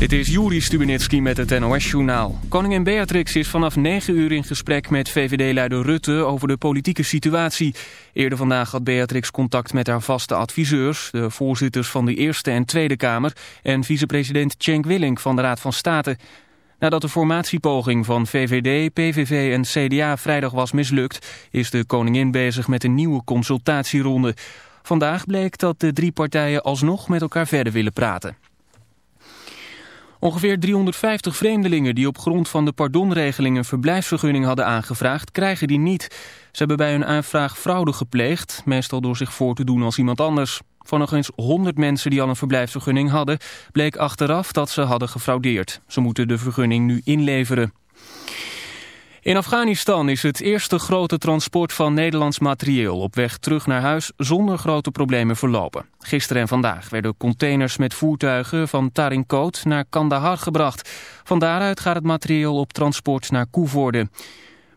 Dit is Juri Stubenitski met het NOS-journaal. Koningin Beatrix is vanaf 9 uur in gesprek met VVD-leider Rutte over de politieke situatie. Eerder vandaag had Beatrix contact met haar vaste adviseurs... de voorzitters van de Eerste en Tweede Kamer... en vicepresident Cenk Willink van de Raad van State. Nadat de formatiepoging van VVD, PVV en CDA vrijdag was mislukt... is de koningin bezig met een nieuwe consultatieronde. Vandaag bleek dat de drie partijen alsnog met elkaar verder willen praten. Ongeveer 350 vreemdelingen die op grond van de pardonregeling een verblijfsvergunning hadden aangevraagd, krijgen die niet. Ze hebben bij hun aanvraag fraude gepleegd, meestal door zich voor te doen als iemand anders. Van nog eens 100 mensen die al een verblijfsvergunning hadden, bleek achteraf dat ze hadden gefraudeerd. Ze moeten de vergunning nu inleveren. In Afghanistan is het eerste grote transport van Nederlands materieel op weg terug naar huis zonder grote problemen verlopen. Gisteren en vandaag werden containers met voertuigen van Tarinkot naar Kandahar gebracht. Van daaruit gaat het materieel op transport naar Koevoorde.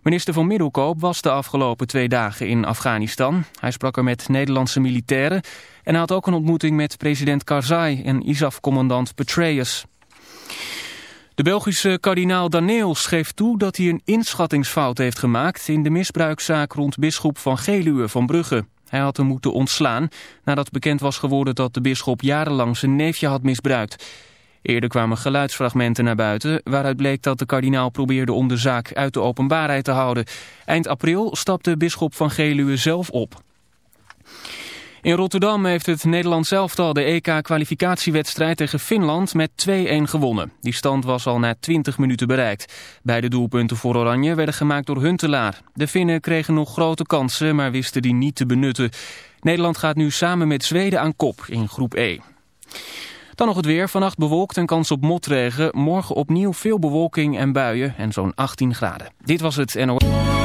Minister van Middelkoop was de afgelopen twee dagen in Afghanistan. Hij sprak er met Nederlandse militairen en had ook een ontmoeting met president Karzai en ISAF-commandant Petraeus. De Belgische kardinaal Daneels geeft toe dat hij een inschattingsfout heeft gemaakt in de misbruikzaak rond bisschop van Geluwe van Brugge. Hij had hem moeten ontslaan nadat bekend was geworden dat de bisschop jarenlang zijn neefje had misbruikt. Eerder kwamen geluidsfragmenten naar buiten waaruit bleek dat de kardinaal probeerde om de zaak uit de openbaarheid te houden. Eind april stapte bisschop van Geluwe zelf op. In Rotterdam heeft het Nederlands elftal de EK-kwalificatiewedstrijd tegen Finland met 2-1 gewonnen. Die stand was al na 20 minuten bereikt. Beide doelpunten voor Oranje werden gemaakt door Huntelaar. De Finnen kregen nog grote kansen, maar wisten die niet te benutten. Nederland gaat nu samen met Zweden aan kop in groep E. Dan nog het weer. Vannacht bewolkt en kans op motregen. Morgen opnieuw veel bewolking en buien en zo'n 18 graden. Dit was het NOS.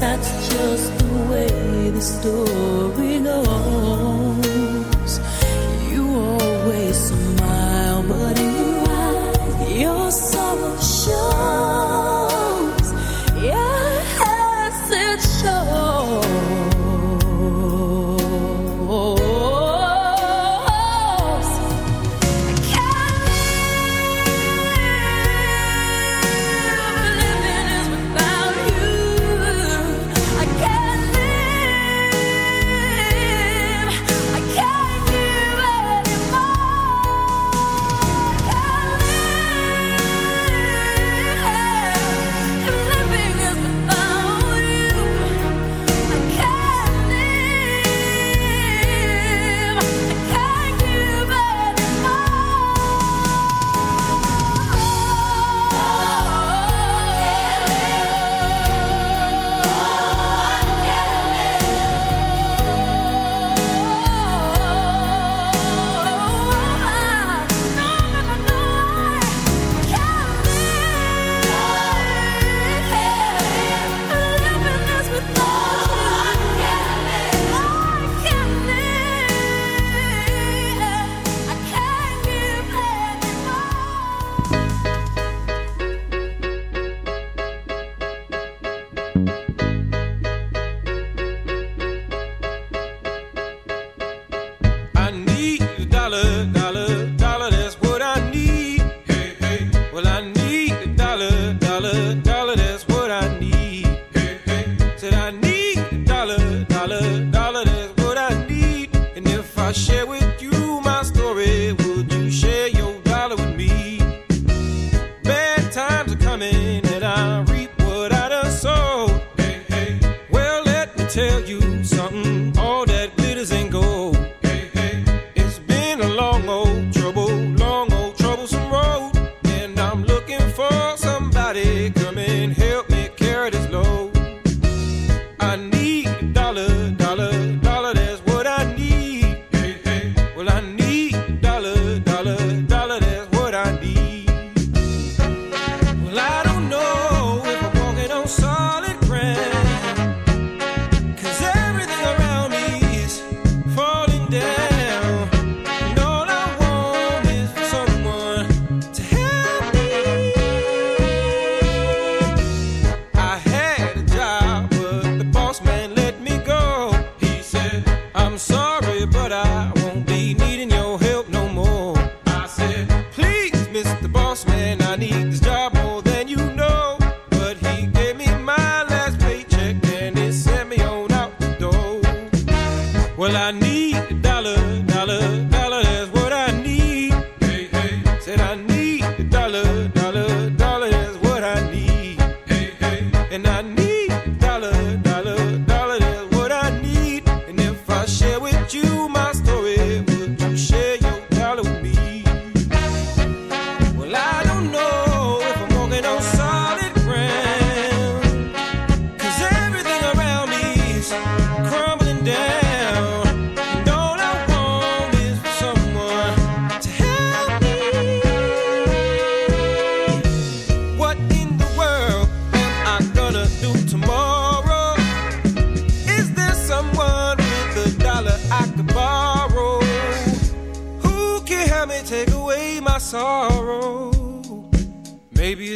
that's just the way the story goes. I share with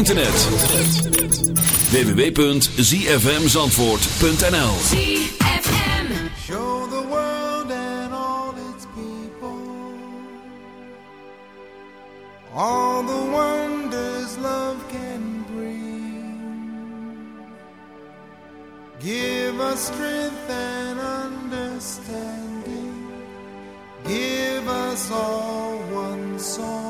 internet. www.zfmzandvoort.nl ZFM. Show the world and all its people All the wonders love can bring. Give us strength and understanding. Give us all one song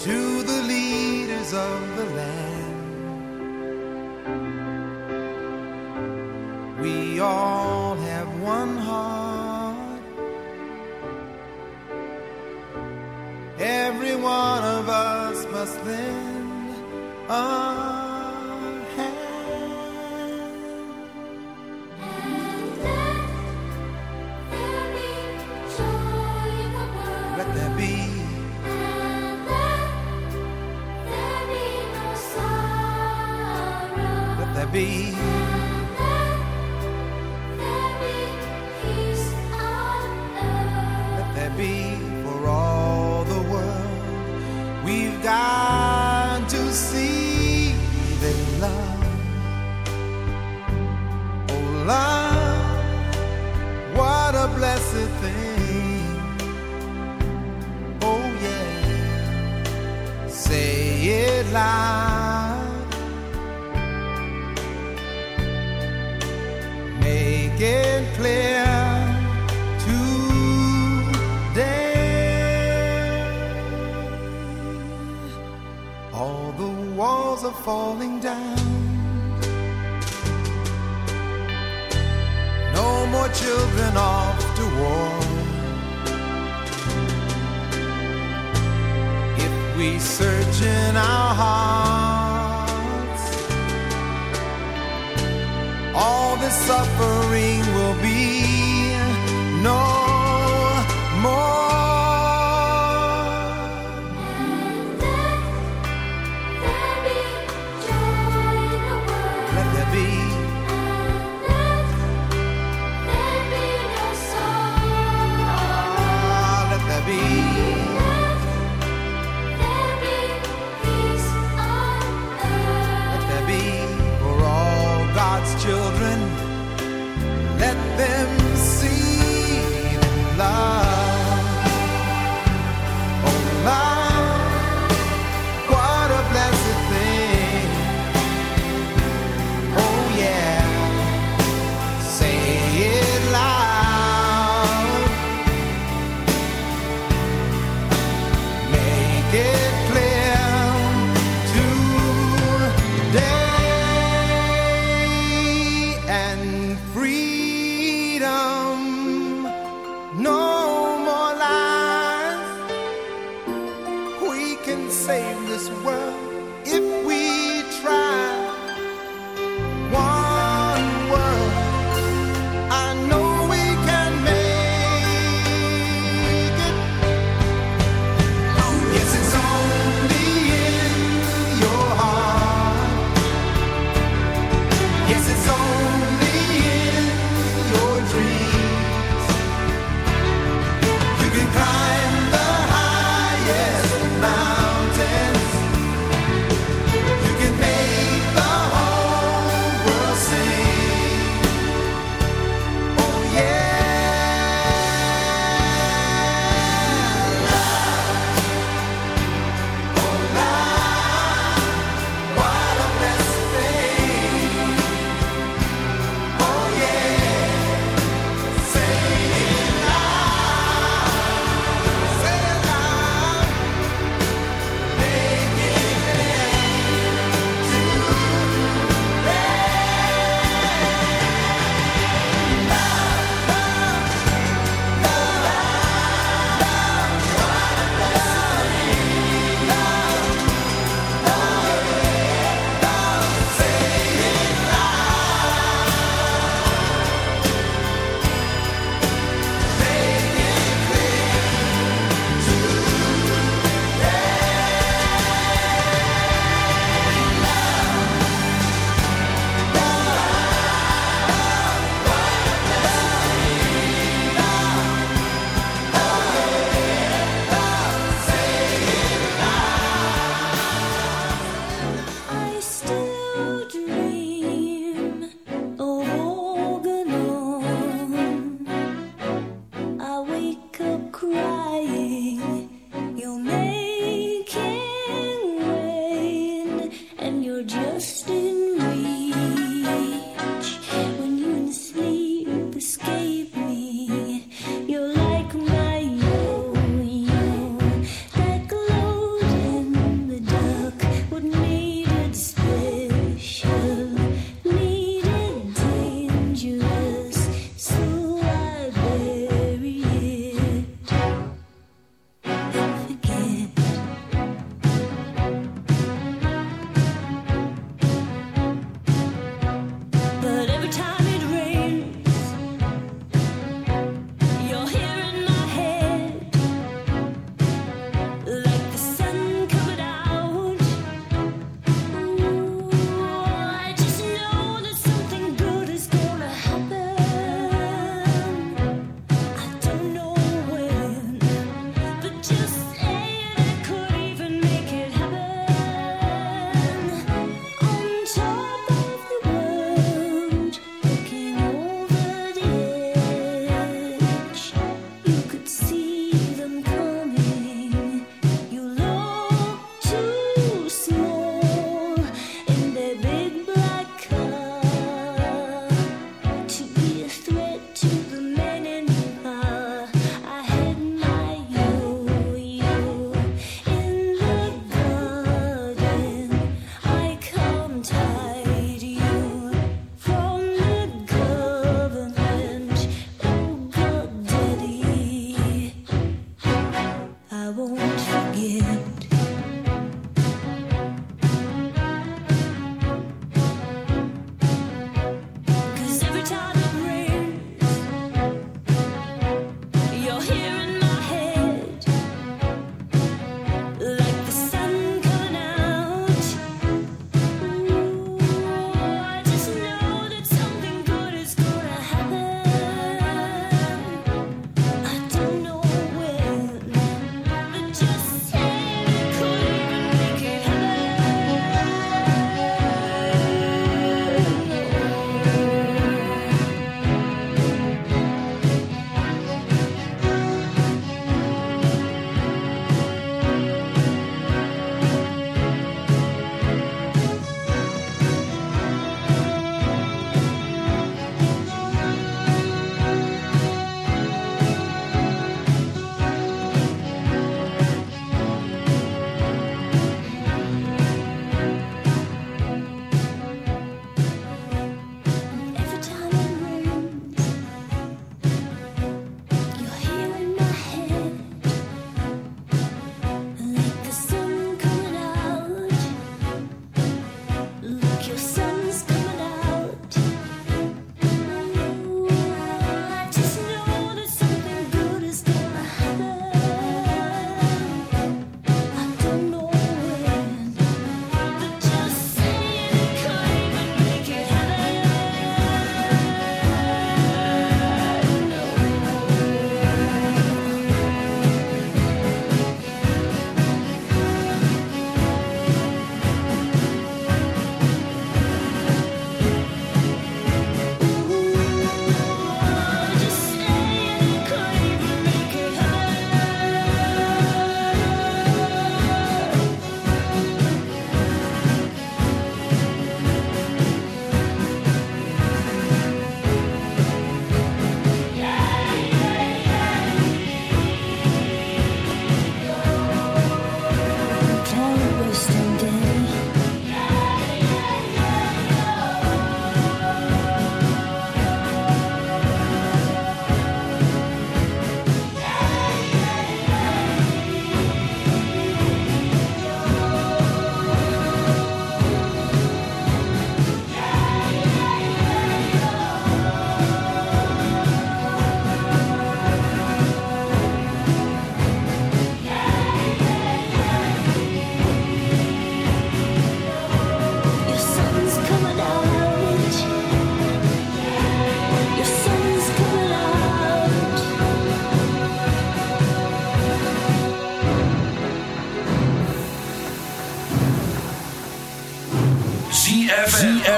To the leaders of the land. We all have one heart. Every one of us must lend a be. Let there be for all the world. We've got falling down. No more children off to war. If we search in our hearts all this suffering No more lies. We can save this world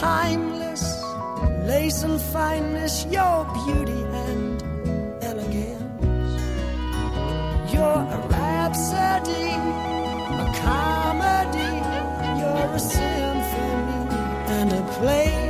timeless, lace and fineness, your beauty and elegance. You're a rhapsody, a comedy, you're a symphony and a play.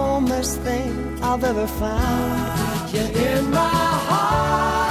warmest thing I've ever found. You're in my heart,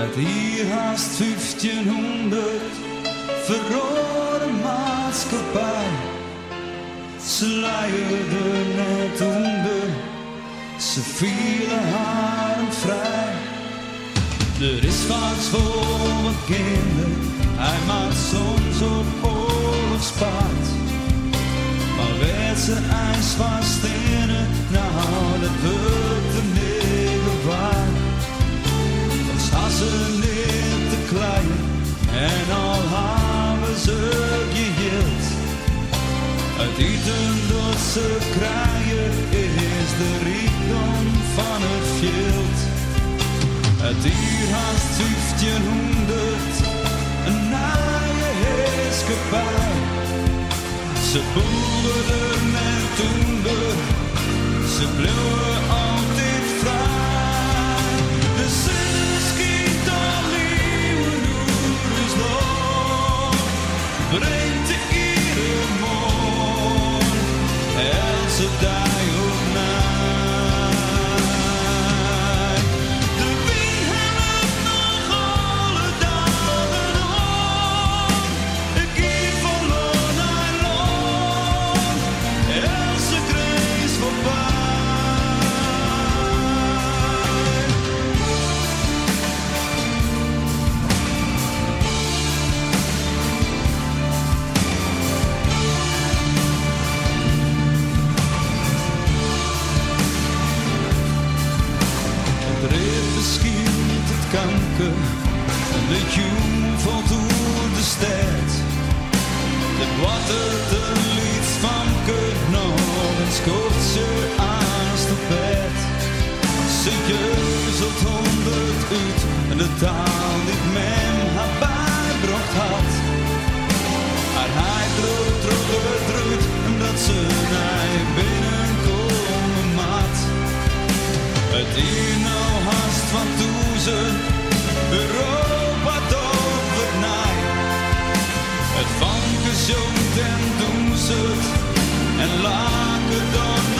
Uit hier haast 1500 verrode maatschappij. Ze luierde net onder, ze vielen haar vrij. Er is vaak voor mijn kinderen, hij maakt soms op oorlogspaard. Maar werd ze ijs van stenen, nou dat wordt de middelwaard neer te klein en al hebben ze geheeld. Het eten dat ze krijgen is de rijkdom van het veld. Het dier haast 1500, een naaie heerskepaar. Ze boerden en toender, ze bleven altijd vrij. De brengt de iedere morgen, Maar hij droog droog drukt dat ze naar binnenkomen maat. Het is nou haast van toezen, Europa tot het naai. Het van gezond en doen ze het, en laken dan